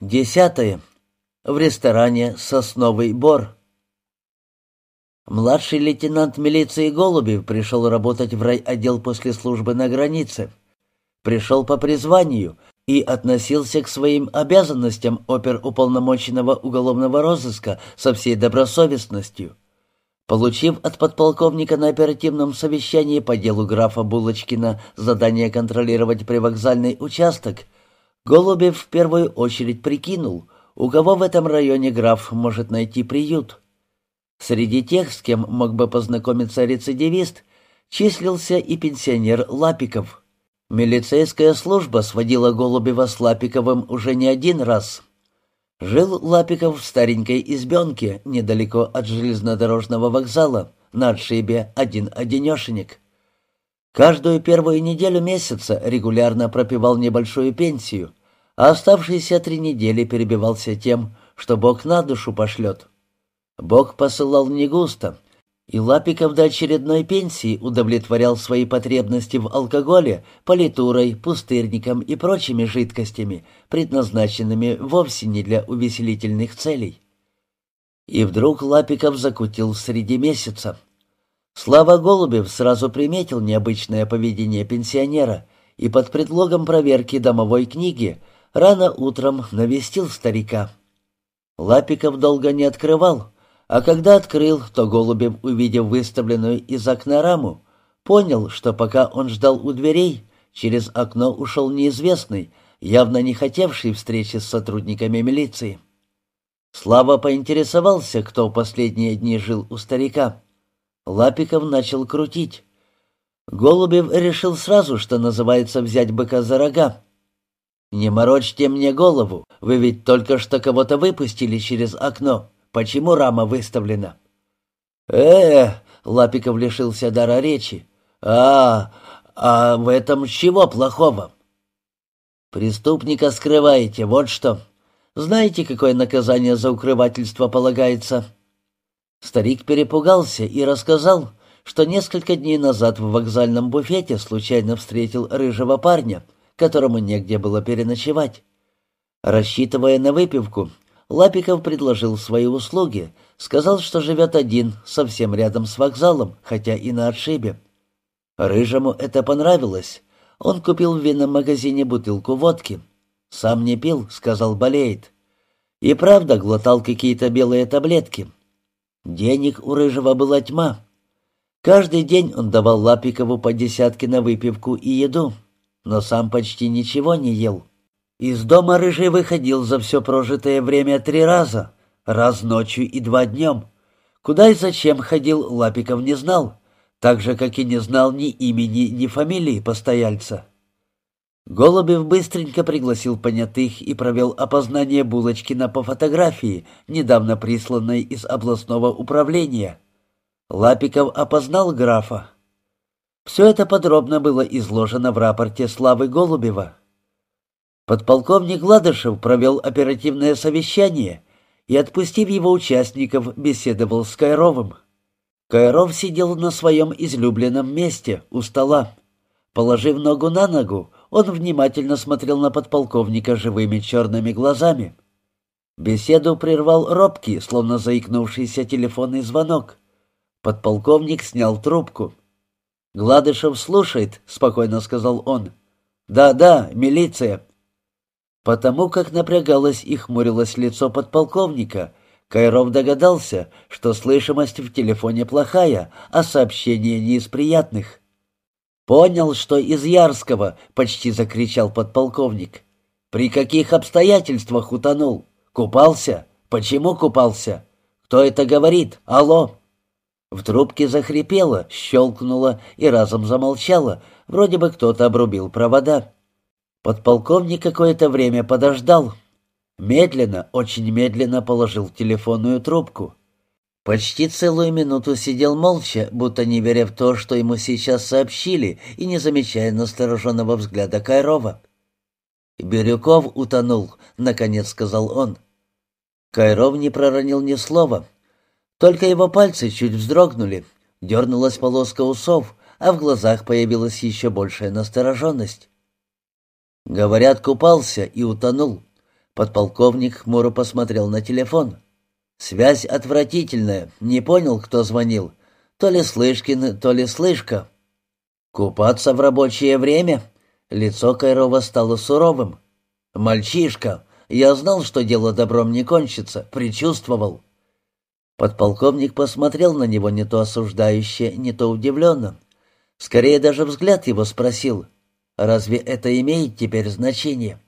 Десятое. В ресторане «Сосновый бор». Младший лейтенант милиции Голубев пришел работать в райотдел после службы на границе. Пришел по призванию и относился к своим обязанностям оперуполномоченного уголовного розыска со всей добросовестностью. Получив от подполковника на оперативном совещании по делу графа Булочкина задание контролировать привокзальный участок, Голубев в первую очередь прикинул, у кого в этом районе граф может найти приют. Среди тех, с кем мог бы познакомиться рецидивист, числился и пенсионер Лапиков. Милицейская служба сводила Голубева с Лапиковым уже не один раз. Жил Лапиков в старенькой избенке недалеко от железнодорожного вокзала, на отшибе один-одинешенек. Каждую первую неделю месяца регулярно пропивал небольшую пенсию, а оставшиеся три недели перебивался тем, что Бог на душу пошлет. Бог посылал не густо, и Лапиков до очередной пенсии удовлетворял свои потребности в алкоголе, политурой, пустырником и прочими жидкостями, предназначенными вовсе не для увеселительных целей. И вдруг Лапиков закутил среди месяца — Слава Голубев сразу приметил необычное поведение пенсионера и под предлогом проверки домовой книги рано утром навестил старика. Лапиков долго не открывал, а когда открыл, то Голубев, увидев выставленную из окна раму, понял, что пока он ждал у дверей, через окно ушел неизвестный, явно не хотевший встречи с сотрудниками милиции. Слава поинтересовался, кто последние дни жил у старика. Лапиков начал крутить. Голубев решил сразу, что называется взять быка за рога. «Не морочьте мне голову, вы ведь только что кого-то выпустили через окно. Почему рама выставлена?» э Лапиков лишился дара речи. «А, а в этом чего плохого?» «Преступника скрываете, вот что. Знаете, какое наказание за укрывательство полагается?» Старик перепугался и рассказал, что несколько дней назад в вокзальном буфете случайно встретил рыжего парня, которому негде было переночевать. Рассчитывая на выпивку, Лапиков предложил свои услуги, сказал, что живет один, совсем рядом с вокзалом, хотя и на отшибе. Рыжему это понравилось. Он купил в винном магазине бутылку водки. «Сам не пил», — сказал, болеет. И правда глотал какие-то белые таблетки — Денег у Рыжего была тьма. Каждый день он давал Лапикову по десятке на выпивку и еду, но сам почти ничего не ел. Из дома Рыжий выходил за все прожитое время три раза, раз ночью и два днем. Куда и зачем ходил, Лапиков не знал, так же, как и не знал ни имени, ни фамилии постояльца. Голубев быстренько пригласил понятых и провел опознание Булочкина по фотографии, недавно присланной из областного управления. Лапиков опознал графа. Все это подробно было изложено в рапорте Славы Голубева. Подполковник Ладышев провел оперативное совещание и, отпустив его участников, беседовал с Кайровым. Кайров сидел на своем излюбленном месте, у стола. Положив ногу на ногу, он внимательно смотрел на подполковника живыми черными глазами. Беседу прервал робкий, словно заикнувшийся телефонный звонок. Подполковник снял трубку. «Гладышев слушает», — спокойно сказал он. «Да-да, милиция». Потому как напрягалось и хмурилось лицо подполковника, Кайров догадался, что слышимость в телефоне плохая, а сообщение не из приятных. «Понял, что из Ярского!» — почти закричал подполковник. «При каких обстоятельствах утонул? Купался? Почему купался? Кто это говорит? Алло!» В трубке захрипело, щелкнуло и разом замолчало, вроде бы кто-то обрубил провода. Подполковник какое-то время подождал. Медленно, очень медленно положил телефонную трубку. Почти целую минуту сидел молча, будто не веря в то, что ему сейчас сообщили, и не замечая настороженного взгляда Кайрова. «Бирюков утонул», — наконец сказал он. Кайров не проронил ни слова. Только его пальцы чуть вздрогнули, дернулась полоска усов, а в глазах появилась еще большая настороженность. «Говорят, купался и утонул. Подполковник хмуро посмотрел на телефон. «Связь отвратительная. Не понял, кто звонил. То ли Слышкин, то ли Слышка». «Купаться в рабочее время?» Лицо Кайрова стало суровым. «Мальчишка, я знал, что дело добром не кончится, предчувствовал». Подполковник посмотрел на него не то осуждающе, не то удивленно. Скорее даже взгляд его спросил, «Разве это имеет теперь значение?»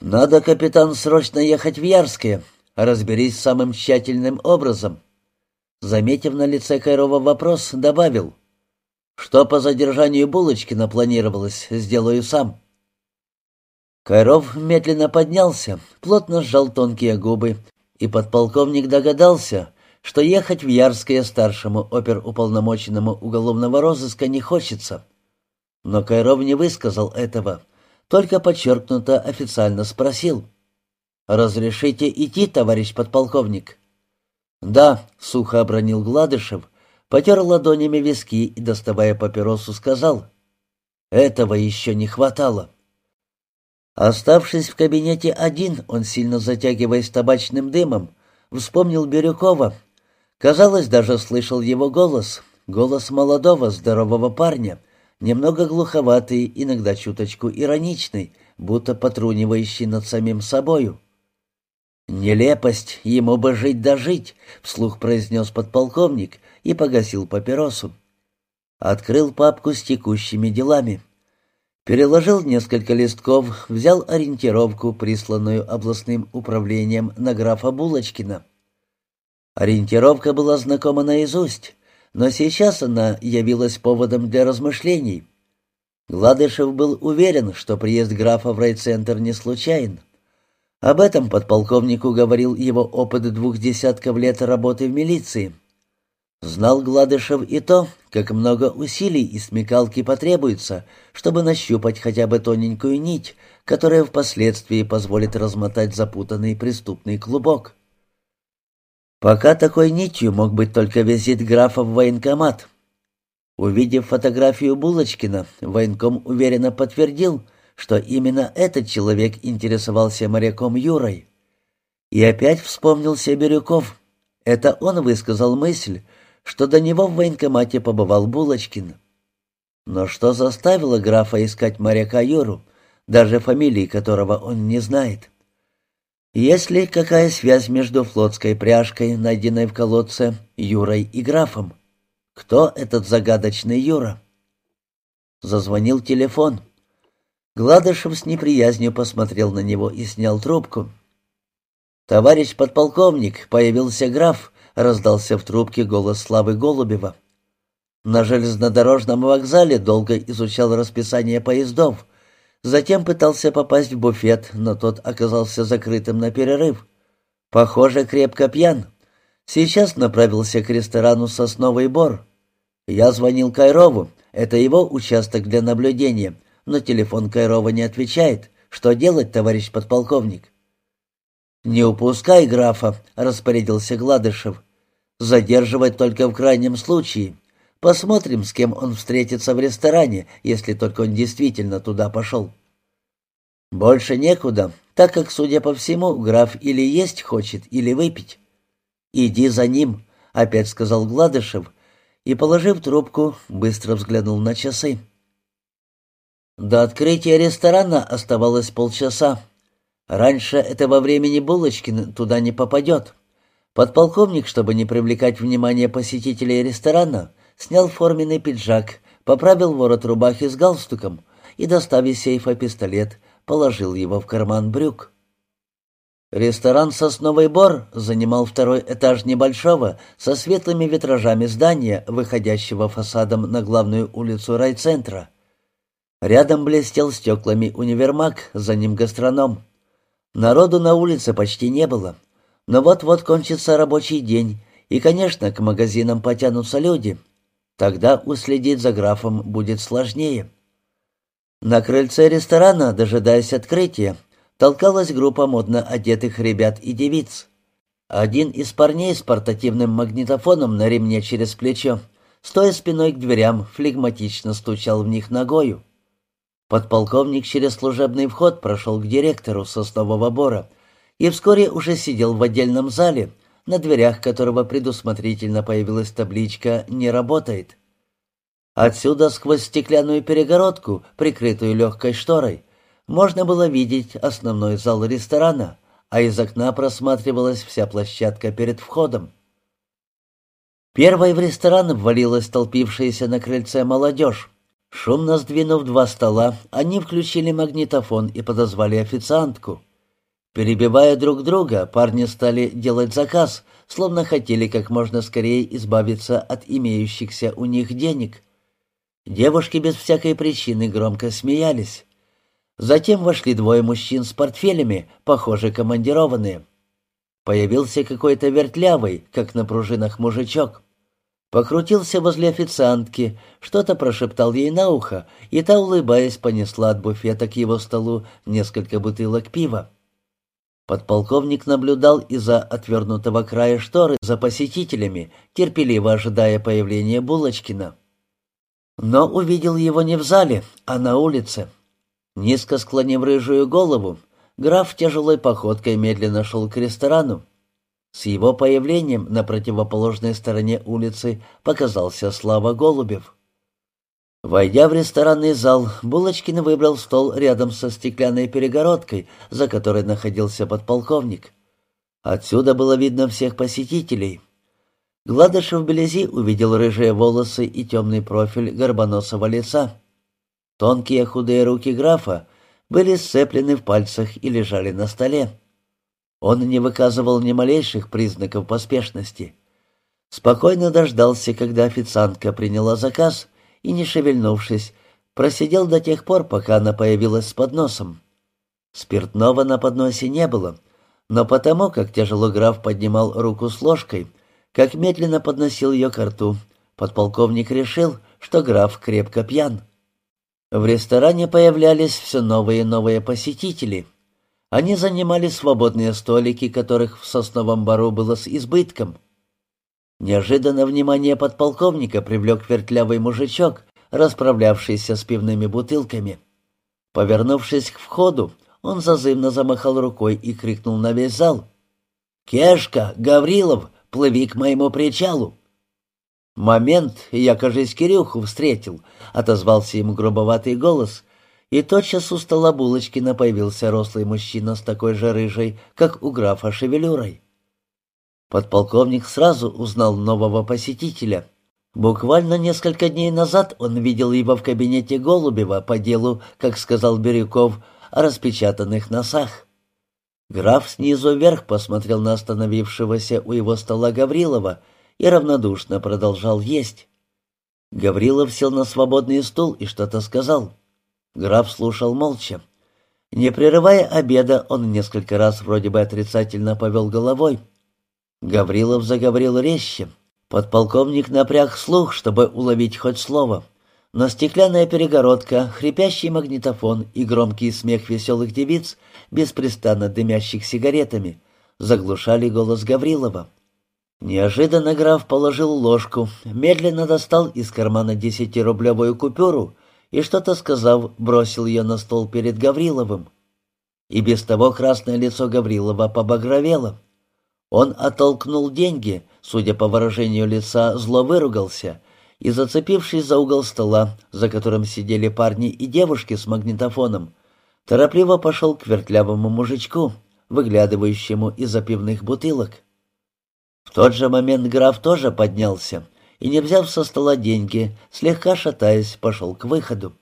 «Надо, капитан, срочно ехать в Ярское. Разберись самым тщательным образом». Заметив на лице Кайрова вопрос, добавил, «Что по задержанию Булочкина планировалось, сделаю сам». Кайров медленно поднялся, плотно сжал тонкие губы, и подполковник догадался, что ехать в Ярское старшему оперуполномоченному уголовного розыска не хочется. Но Кайров не высказал этого — только подчеркнуто официально спросил. «Разрешите идти, товарищ подполковник?» «Да», — сухо обронил Гладышев, потер ладонями виски и, доставая папиросу, сказал. «Этого еще не хватало». Оставшись в кабинете один, он, сильно затягиваясь табачным дымом, вспомнил Бирюкова. Казалось, даже слышал его голос, голос молодого, здорового парня, немного глуховатый, иногда чуточку ироничный, будто потрунивающий над самим собою. «Нелепость, ему бы жить да жить», — вслух произнес подполковник и погасил папиросу. Открыл папку с текущими делами. Переложил несколько листков, взял ориентировку, присланную областным управлением на графа Булочкина. Ориентировка была знакома наизусть, но сейчас она явилась поводом для размышлений. Гладышев был уверен, что приезд графа в райцентр не случайен. Об этом подполковнику говорил его опыт двух десятков лет работы в милиции. Знал Гладышев и то, как много усилий и смекалки потребуется, чтобы нащупать хотя бы тоненькую нить, которая впоследствии позволит размотать запутанный преступный клубок. Пока такой нитью мог быть только визит графа в военкомат. Увидев фотографию Булочкина, военком уверенно подтвердил, что именно этот человек интересовался моряком Юрой. И опять вспомнился Бирюков. Это он высказал мысль, что до него в военкомате побывал Булочкин. Но что заставило графа искать моряка Юру, даже фамилии которого он не знает? Есть ли какая связь между флотской пряжкой, найденной в колодце, Юрой и графом? Кто этот загадочный Юра? Зазвонил телефон. Гладышев с неприязнью посмотрел на него и снял трубку. «Товарищ подполковник, появился граф», — раздался в трубке голос Славы Голубева. На железнодорожном вокзале долго изучал расписание поездов — Затем пытался попасть в буфет, но тот оказался закрытым на перерыв. Похоже, крепко пьян. Сейчас направился к ресторану «Сосновый бор». Я звонил Кайрову, это его участок для наблюдения, но телефон Кайрова не отвечает. Что делать, товарищ подполковник? «Не упускай графа», — распорядился Гладышев. «Задерживать только в крайнем случае. Посмотрим, с кем он встретится в ресторане, если только он действительно туда пошел. Больше некуда, так как, судя по всему, граф или есть хочет, или выпить. «Иди за ним», — опять сказал Гладышев, и, положив трубку, быстро взглянул на часы. До открытия ресторана оставалось полчаса. Раньше этого времени Булочкин туда не попадет. Подполковник, чтобы не привлекать внимание посетителей ресторана, снял форменный пиджак, поправил ворот рубахи с галстуком и, достав из сейфа пистолет, положил его в карман брюк. Ресторан «Сосновый бор» занимал второй этаж небольшого, со светлыми витражами здания, выходящего фасадом на главную улицу райцентра. Рядом блестел стеклами универмаг, за ним гастроном. Народу на улице почти не было. Но вот-вот кончится рабочий день, и, конечно, к магазинам потянутся люди — Тогда уследить за графом будет сложнее. На крыльце ресторана, дожидаясь открытия, толкалась группа модно одетых ребят и девиц. Один из парней с портативным магнитофоном на ремне через плечо, стоя спиной к дверям, флегматично стучал в них ногою. Подполковник через служебный вход прошел к директору соснового бора и вскоре уже сидел в отдельном зале, на дверях которого предусмотрительно появилась табличка «Не работает». Отсюда сквозь стеклянную перегородку, прикрытую легкой шторой, можно было видеть основной зал ресторана, а из окна просматривалась вся площадка перед входом. Первой в ресторан ввалилась толпившаяся на крыльце молодежь. Шумно сдвинув два стола, они включили магнитофон и подозвали официантку. Перебивая друг друга, парни стали делать заказ, словно хотели как можно скорее избавиться от имеющихся у них денег. Девушки без всякой причины громко смеялись. Затем вошли двое мужчин с портфелями, похоже, командированные. Появился какой-то вертлявый, как на пружинах мужичок. Покрутился возле официантки, что-то прошептал ей на ухо, и та, улыбаясь, понесла от буфета к его столу несколько бутылок пива. Подполковник наблюдал из-за отвернутого края шторы за посетителями, терпеливо ожидая появления Булочкина. Но увидел его не в зале, а на улице. Низко склонив рыжую голову, граф тяжелой походкой медленно шел к ресторану. С его появлением на противоположной стороне улицы показался Слава Голубев. Войдя в ресторанный зал, Булочкин выбрал стол рядом со стеклянной перегородкой, за которой находился подполковник. Отсюда было видно всех посетителей. Гладышев вблизи увидел рыжие волосы и темный профиль горбоносого лица. Тонкие худые руки графа были сцеплены в пальцах и лежали на столе. Он не выказывал ни малейших признаков поспешности. Спокойно дождался, когда официантка приняла заказ — и, не шевельнувшись, просидел до тех пор, пока она появилась с подносом. Спиртного на подносе не было, но потому, как тяжело граф поднимал руку с ложкой, как медленно подносил ее к рту, подполковник решил, что граф крепко пьян. В ресторане появлялись все новые и новые посетители. Они занимали свободные столики, которых в сосновом бару было с избытком — Неожиданно внимание подполковника привлек вертлявый мужичок, расправлявшийся с пивными бутылками. Повернувшись к входу, он зазывно замахал рукой и крикнул на весь зал. «Кешка, Гаврилов, плыви к моему причалу!» «Момент, я, кажись, Кирюху встретил», — отозвался ему грубоватый голос, и тотчас у стола Булочкина появился рослый мужчина с такой же рыжей, как у графа шевелюрой. Подполковник сразу узнал нового посетителя. Буквально несколько дней назад он видел его в кабинете Голубева по делу, как сказал Бирюков, о распечатанных носах. Граф снизу вверх посмотрел на остановившегося у его стола Гаврилова и равнодушно продолжал есть. Гаврилов сел на свободный стул и что-то сказал. Граф слушал молча. Не прерывая обеда, он несколько раз вроде бы отрицательно повел головой. Гаврилов заговорил резче. Подполковник напряг слух, чтобы уловить хоть слово. Но стеклянная перегородка, хрипящий магнитофон и громкий смех веселых девиц, беспрестанно дымящих сигаретами, заглушали голос Гаврилова. Неожиданно граф положил ложку, медленно достал из кармана десятирублевую купюру и, что-то сказав, бросил ее на стол перед Гавриловым. И без того красное лицо Гаврилова побагровело. Он оттолкнул деньги, судя по выражению лица, зло выругался и, зацепившись за угол стола, за которым сидели парни и девушки с магнитофоном, торопливо пошел к вертлявому мужичку, выглядывающему из-за пивных бутылок. В тот же момент граф тоже поднялся и, не взяв со стола деньги, слегка шатаясь, пошел к выходу.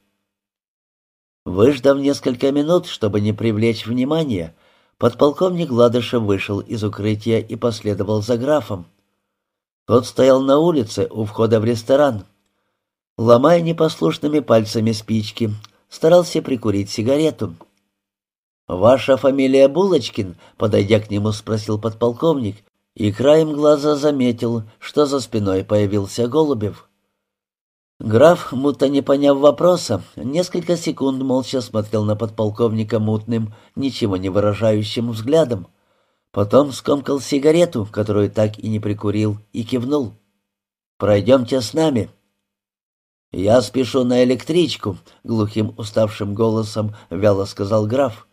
Выждав несколько минут, чтобы не привлечь внимания, Подполковник Гладышев вышел из укрытия и последовал за графом. Тот стоял на улице у входа в ресторан. Ломая непослушными пальцами спички, старался прикурить сигарету. «Ваша фамилия Булочкин?» — подойдя к нему, спросил подполковник, и краем глаза заметил, что за спиной появился Голубев. Граф, муто не поняв вопроса, несколько секунд молча смотрел на подполковника мутным, ничего не выражающим взглядом. Потом скомкал сигарету, которую так и не прикурил, и кивнул. «Пройдемте с нами». «Я спешу на электричку», — глухим уставшим голосом вяло сказал граф.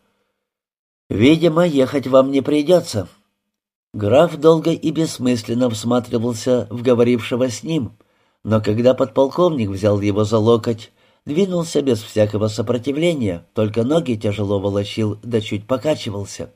«Видимо, ехать вам не придется». Граф долго и бессмысленно всматривался в говорившего с ним, но когда подполковник взял его за локоть, двинулся без всякого сопротивления, только ноги тяжело волочил да чуть покачивался.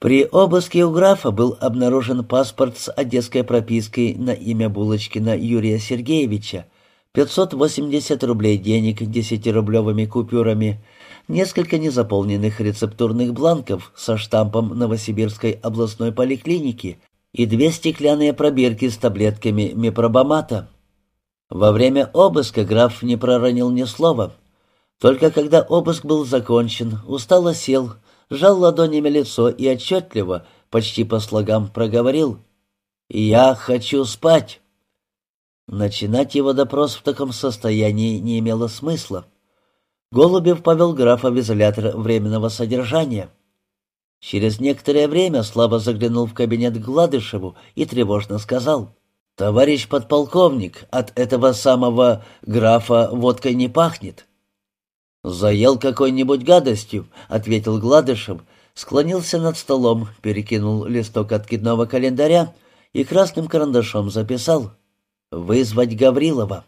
При обыске у графа был обнаружен паспорт с одесской пропиской на имя Булочкина Юрия Сергеевича, 580 рублей денег десятирублевыми купюрами, несколько незаполненных рецептурных бланков со штампом Новосибирской областной поликлиники и две стеклянные пробирки с таблетками мепробамата. Во время обыска граф не проронил ни слова. Только когда обыск был закончен, устало сел, сжал ладонями лицо и отчетливо, почти по слогам проговорил «Я хочу спать». Начинать его допрос в таком состоянии не имело смысла. Голубев повел графа в изолятор временного содержания. Через некоторое время слабо заглянул в кабинет к Гладышеву и тревожно сказал, «Товарищ подполковник, от этого самого графа водкой не пахнет». «Заел какой-нибудь гадостью», — ответил Гладышев, склонился над столом, перекинул листок откидного календаря и красным карандашом записал — вызвать Гаврилова.